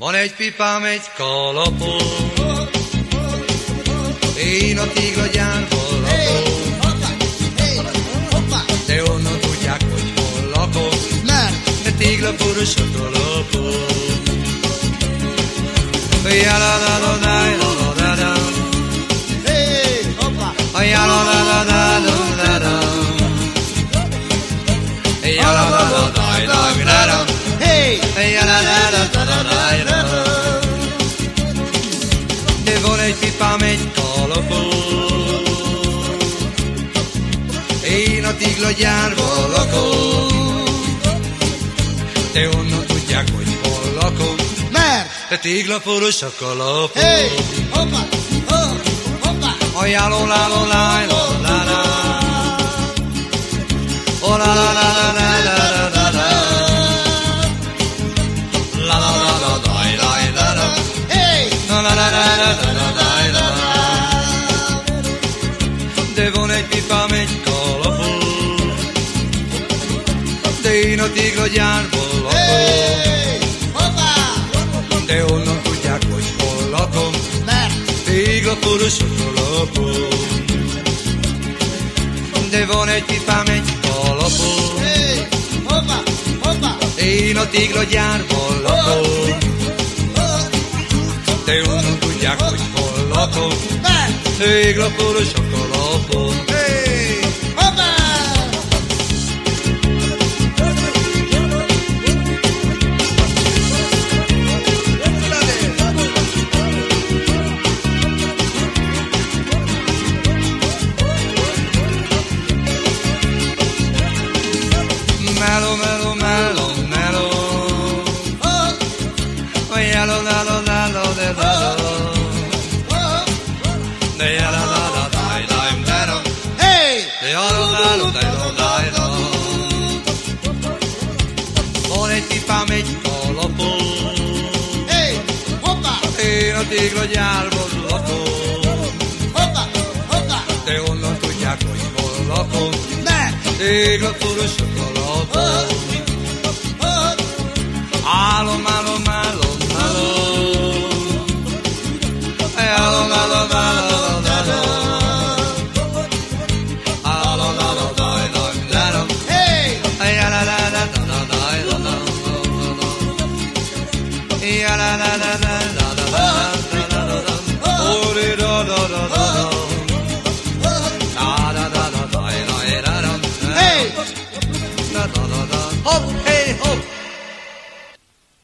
Van egy pipám, egy kalapom, én a téglagyárban lakom. De onnan tudják, hogy hol lakom, Mert de téglaporosok a lapom. Ja la ne pipám egy kolobú Én a tiglagyár valakó Te onnan tudják, hogy hol lakom Mert te téglaporos a kalapó Hey, hoppa, hoppa, hoppa Ajánló, láló, láló, láló, láló, láló, láló, láló, De van egy pipám, egy kalapom. De én a téglagyárban lakom. hé, hoppá, De onnan tudják, hogy hol lakom. mert Téglaporosok a lapom. De van egy pipám, egy kalapom. A téglagyárban lakom. De onnan tudják, hogy hol lakom. mert Téglaporosok a lapom. hé, hoppá, Mellow, mellow, mellow, mellow. tégla gyárban lakom. Hoppá, hoppá! Te honnan tudják, hogy hol lakom? Ne! Tégla torosok La la la.